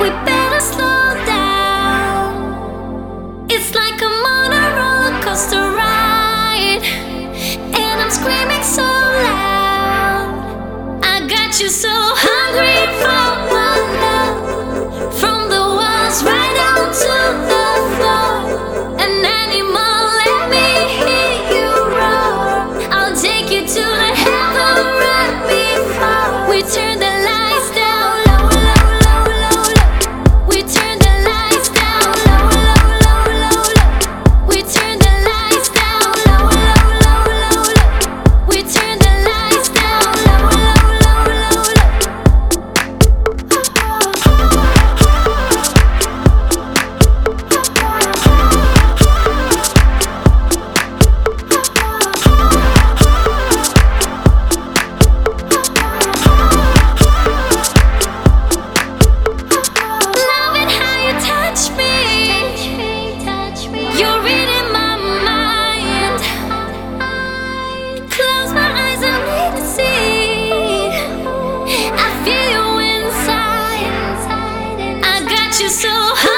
We you so high.